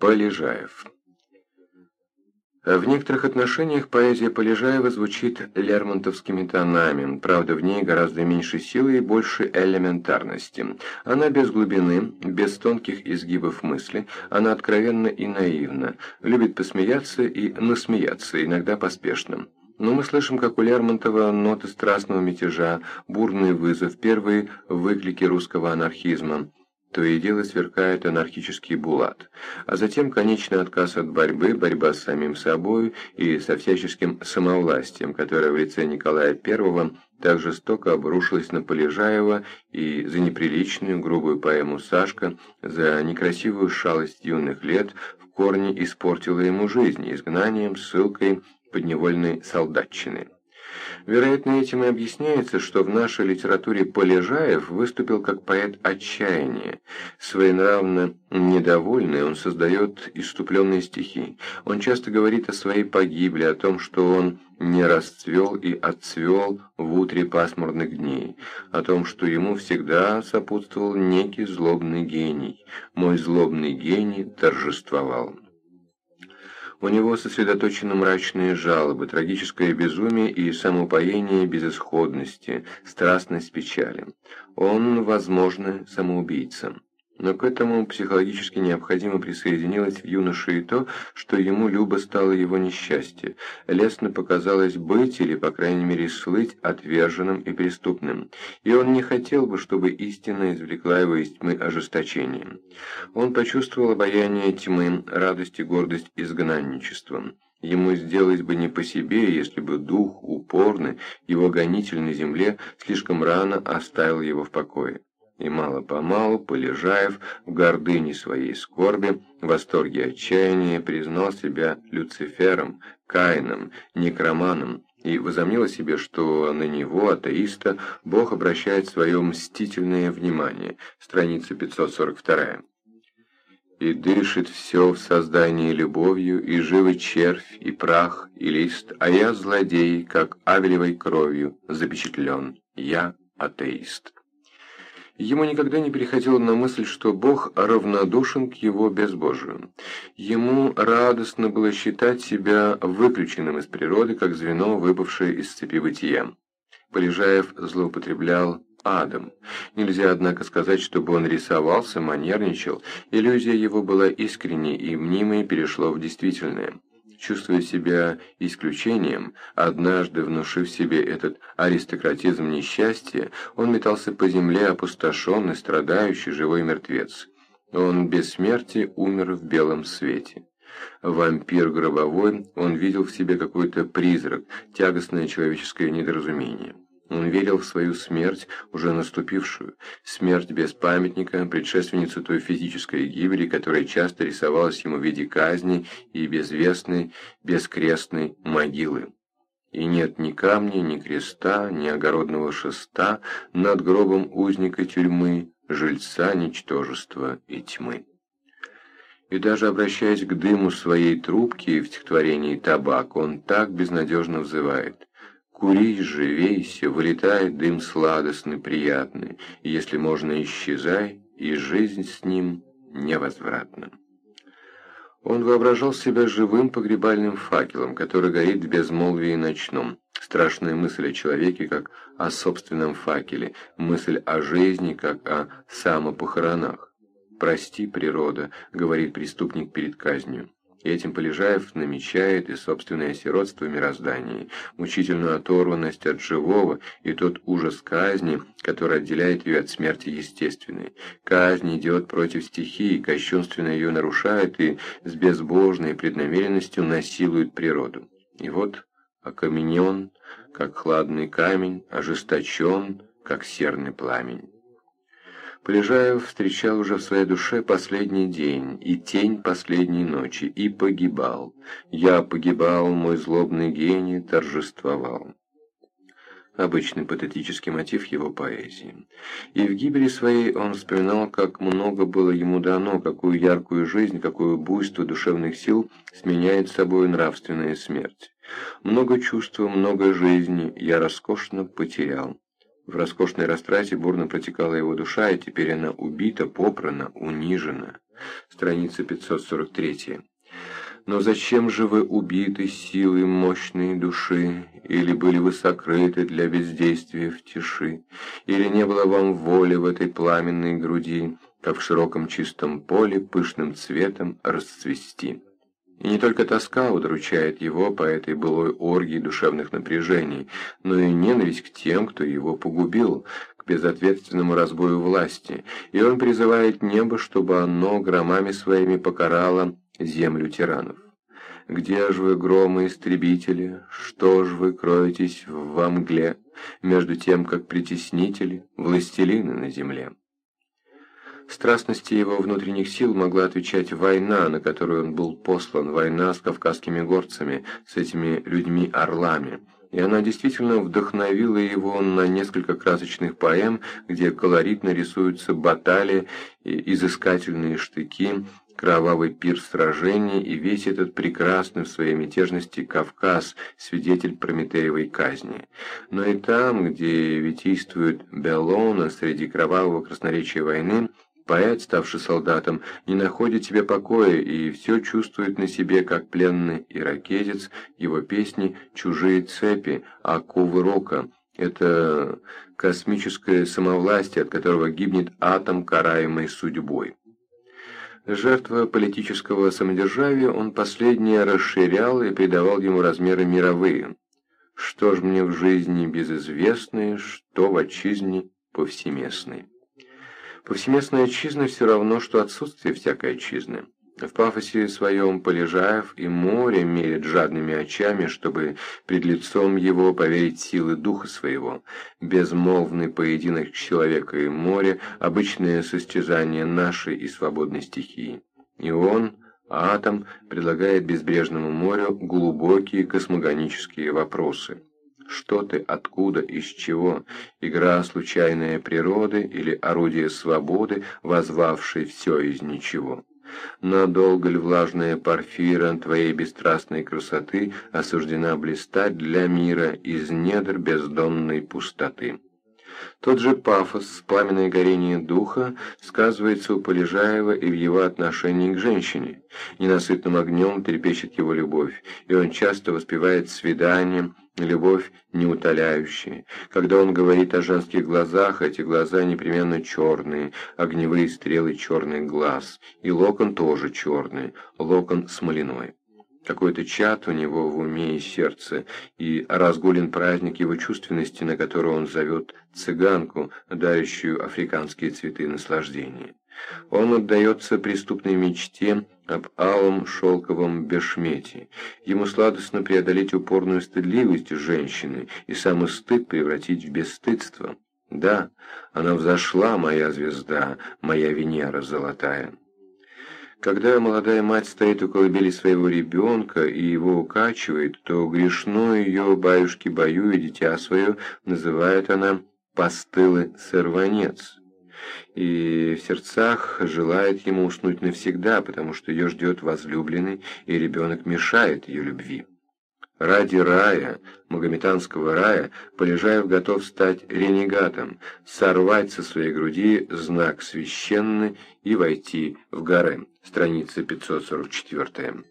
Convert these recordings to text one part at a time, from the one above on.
Полежаев. В некоторых отношениях поэзия Полежаева звучит лермонтовскими тонами, правда в ней гораздо меньше силы и больше элементарности. Она без глубины, без тонких изгибов мысли, она откровенна и наивна, любит посмеяться и насмеяться, иногда поспешно. Но мы слышим, как у Лермонтова ноты страстного мятежа, бурный вызов, первые выклики русского анархизма то и дело сверкает анархический булат, а затем конечный отказ от борьбы, борьба с самим собой и со всяческим самовластием, которое в лице Николая I так жестоко обрушилось на Полежаева и за неприличную грубую поэму «Сашка», за некрасивую шалость юных лет в корне испортила ему жизнь изгнанием, ссылкой, подневольной солдатчины. Вероятно, этим и объясняется, что в нашей литературе Полежаев выступил как поэт отчаяния. Своенравно недовольный, он создает иступленные стихи. Он часто говорит о своей погибели, о том, что он не расцвел и отцвел в утре пасмурных дней, о том, что ему всегда сопутствовал некий злобный гений. Мой злобный гений торжествовал. У него сосредоточены мрачные жалобы, трагическое безумие и самоупоение безысходности, страстность печали. Он, возможно, самоубийца. Но к этому психологически необходимо присоединилось в юноше и то, что ему любо стало его несчастье. Лестно показалось быть, или, по крайней мере, слыть отверженным и преступным. И он не хотел бы, чтобы истина извлекла его из тьмы ожесточением. Он почувствовал обаяние тьмы, радость и гордость изгнанничеством. Ему сделать бы не по себе, если бы дух, упорный, его гонитель на земле, слишком рано оставил его в покое. И мало-помалу Полежаев в гордыне своей скорби, в восторге отчаяния признал себя Люцифером, Каином, Некроманом, и возомнил о себе, что на него, атеиста, Бог обращает свое мстительное внимание. Страница 542. И дышит все в создании любовью, и живый червь, и прах, и лист, а я злодей, как авелевой кровью запечатлен, я атеист. Ему никогда не переходило на мысль, что Бог равнодушен к его безбожию. Ему радостно было считать себя выключенным из природы, как звено, выпавшее из цепи бытия. Полежаев злоупотреблял адом. Нельзя, однако, сказать, чтобы он рисовался, манерничал. Иллюзия его была искренней, и мнимое перешло в действительное чувствуя себя исключением, однажды внушив себе этот аристократизм несчастья, он метался по земле опустошенный, страдающий, живой мертвец. Он без смерти умер в белом свете. Вампир гробовой, он видел в себе какой-то призрак, тягостное человеческое недоразумение. Он верил в свою смерть, уже наступившую, смерть без памятника, предшественницу той физической гибели, которая часто рисовалась ему в виде казни и безвестной, бескрестной могилы. И нет ни камня, ни креста, ни огородного шеста над гробом узника тюрьмы, жильца ничтожества и тьмы. И даже обращаясь к дыму своей трубки в стихотворении «Табак», он так безнадежно взывает Кури, живейся, вылетает дым сладостный, приятный, и если можно, исчезай, и жизнь с ним невозвратна. Он воображал себя живым погребальным факелом, который горит в безмолвии ночном. Страшная мысль о человеке, как о собственном факеле, мысль о жизни, как о самопохоронах. «Прости, природа», — говорит преступник перед казнью. Этим Полежаев намечает и собственное сиротство мироздания, мучительную оторванность от живого и тот ужас казни, который отделяет ее от смерти естественной. Казнь идет против стихии, кощунственно ее нарушает и с безбожной преднамеренностью насилует природу. И вот окаменен, как хладный камень, ожесточен, как серный пламень. Полежаев встречал уже в своей душе последний день и тень последней ночи, и погибал. Я погибал, мой злобный гений торжествовал. Обычный патетический мотив его поэзии. И в гибели своей он вспоминал, как много было ему дано, какую яркую жизнь, какое буйство душевных сил сменяет собой нравственная смерть. Много чувства, много жизни я роскошно потерял. В роскошной растрате бурно протекала его душа, и теперь она убита, попрана, унижена. Страница 543. Но зачем же вы убиты силой мощной души, или были вы сокрыты для бездействия в тиши, или не было вам воли в этой пламенной груди, как в широком чистом поле пышным цветом расцвести? И не только тоска удручает его по этой былой оргии душевных напряжений, но и ненависть к тем, кто его погубил, к безответственному разбою власти, и он призывает небо, чтобы оно громами своими покарало землю тиранов. Где ж вы, громы-истребители, что ж вы кроетесь в мгле, между тем, как притеснители, властелины на земле? Страстности его внутренних сил могла отвечать война, на которую он был послан, война с кавказскими горцами, с этими людьми-орлами. И она действительно вдохновила его на несколько красочных поэм, где колоритно рисуются баталии, изыскательные штыки, кровавый пир сражений и весь этот прекрасный в своей мятежности Кавказ, свидетель Прометеевой казни. Но и там, где витийствует Беллона среди кровавого красноречия войны, Поэт, ставший солдатом, не находит себе покоя и все чувствует на себе, как пленный иракезец, его песни «Чужие цепи», «Оковы рока». Это космическое самовластие, от которого гибнет атом, караемый судьбой. Жертва политического самодержавия, он последнее расширял и придавал ему размеры мировые. Что ж мне в жизни безызвестное, что в отчизне повсеместной. Повсеместная отчизна все равно, что отсутствие всякой отчизны. В пафосе своем Полежаев и море мерят жадными очами, чтобы пред лицом его поверить силы духа своего. Безмолвный поединок человека и моря, обычное состязание нашей и свободной стихии. И он, атом, предлагает безбрежному морю глубокие космогонические вопросы. Что ты, откуда, из чего? Игра случайная природы или орудие свободы, возвавшей все из ничего? Надолго ли влажная порфира твоей бесстрастной красоты осуждена блистать для мира из недр бездонной пустоты? Тот же пафос, пламенное горение духа сказывается у Полежаева и в его отношении к женщине. Ненасытным огнем трепещет его любовь, и он часто воспевает свиданием, любовь неутоляющая. Когда он говорит о женских глазах, эти глаза непременно черные, огневые стрелы черный глаз, и локон тоже черный, локон смоляной. Какой-то чат у него в уме и сердце, и разгулен праздник его чувственности, на который он зовет цыганку, дарящую африканские цветы наслаждения. Он отдается преступной мечте об алом шелковом бешмете. Ему сладостно преодолеть упорную стыдливость женщины и самый стыд превратить в бесстыдство. Да, она взошла, моя звезда, моя Венера золотая. Когда молодая мать стоит у колыбели своего ребенка и его укачивает, то грешно ее баюшки-баю и дитя свое называет она «постылый сорванец» и в сердцах желает ему уснуть навсегда, потому что ее ждет возлюбленный, и ребенок мешает ее любви. Ради рая, магометанского рая, Полежаев готов стать ренегатом, сорвать со своей груди знак священный и войти в горы. Страница 544.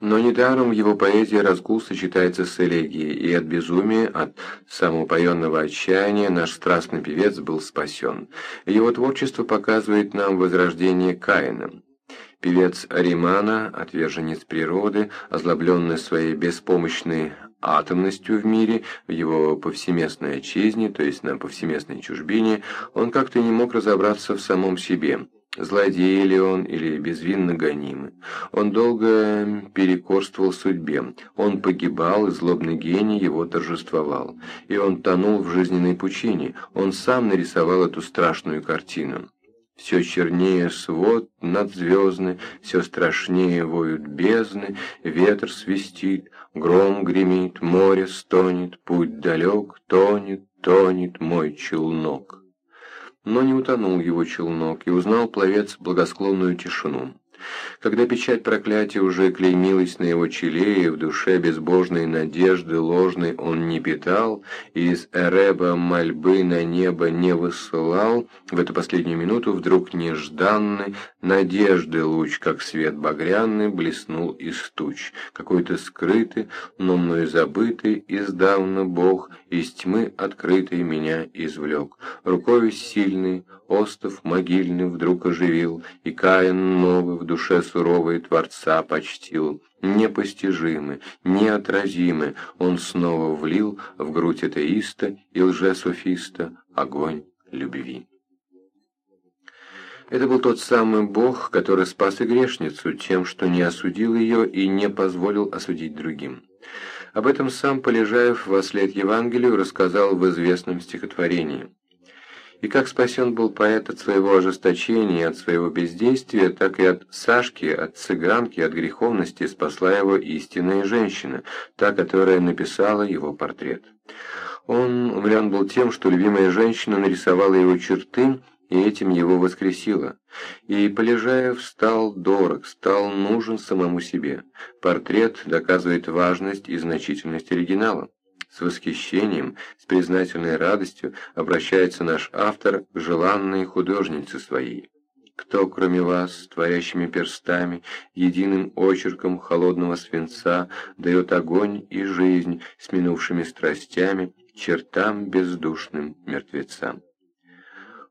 Но недаром его поэзии разгул сочетается с элегией, и от безумия, от самоупоенного отчаяния наш страстный певец был спасен. Его творчество показывает нам возрождение Каина. Певец Аримана, отверженец природы, озлобленный своей беспомощной атомностью в мире, в его повсеместной отчизне, то есть на повсеместной чужбине, он как-то не мог разобраться в самом себе. Злодей ли он или безвинно гонимый. Он долго перекорствовал судьбе. Он погибал, и злобный гений его торжествовал. И он тонул в жизненной пучине. Он сам нарисовал эту страшную картину. Все чернее свод надзвездный, все страшнее воют бездны, ветер свистит, гром гремит, море стонет, путь далек, тонет, тонет мой челнок. Но не утонул его челнок, и узнал пловец благосклонную тишину. Когда печать проклятия уже клеймилась на его челе, и в душе безбожной надежды ложной он не питал, и из Эреба мольбы на небо не высылал, в эту последнюю минуту вдруг нежданный, надежды луч, как свет багряный, блеснул из туч, какой-то скрытый, но мною забытый, издавна Бог, из тьмы открытой меня извлек. Рукой сильный, остов могильный вдруг оживил, и Каин новый в душе суровой Творца почтил. Непостижимы, неотразимы, он снова влил в грудь атеиста и лжесофиста огонь любви. Это был тот самый Бог, который спас и грешницу тем, что не осудил ее и не позволил осудить другим. Об этом сам Полежаев во след Евангелию рассказал в известном стихотворении. И как спасен был поэт от своего ожесточения, от своего бездействия, так и от Сашки, от цыганки, от греховности спасла его истинная женщина, та, которая написала его портрет. Он умлен был тем, что любимая женщина нарисовала его черты, и этим его воскресило. И Полежаев стал дорог, стал нужен самому себе. Портрет доказывает важность и значительность оригинала. С восхищением, с признательной радостью обращается наш автор к желанной художнице своей. Кто, кроме вас, творящими перстами, единым очерком холодного свинца, дает огонь и жизнь с минувшими страстями, чертам бездушным мертвецам?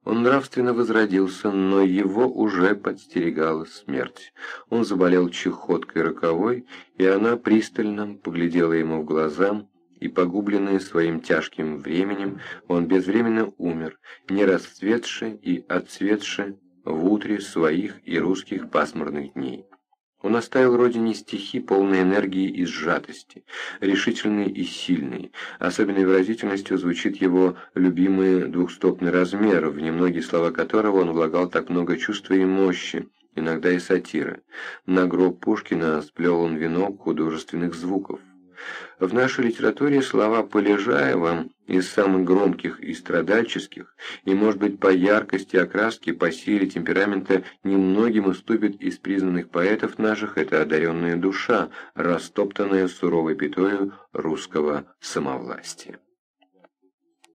Он нравственно возродился, но его уже подстерегала смерть. Он заболел чехоткой роковой, и она пристально поглядела ему в глаза, и, погубленный своим тяжким временем, он безвременно умер, не расцветший и отцветший в утре своих и русских пасмурных дней. Он оставил родине стихи, полные энергии и сжатости, решительные и сильные. Особенной выразительностью звучит его любимый двухстопный размер, в немногие слова которого он влагал так много чувства и мощи, иногда и сатиры. На гроб Пушкина сплел он венок художественных звуков. В нашей литературе слова Полежаева из самых громких и страдальческих, и, может быть, по яркости окраски, по силе темперамента немногим уступит из признанных поэтов наших это одаренная душа, растоптанная суровой пятою русского самовластия.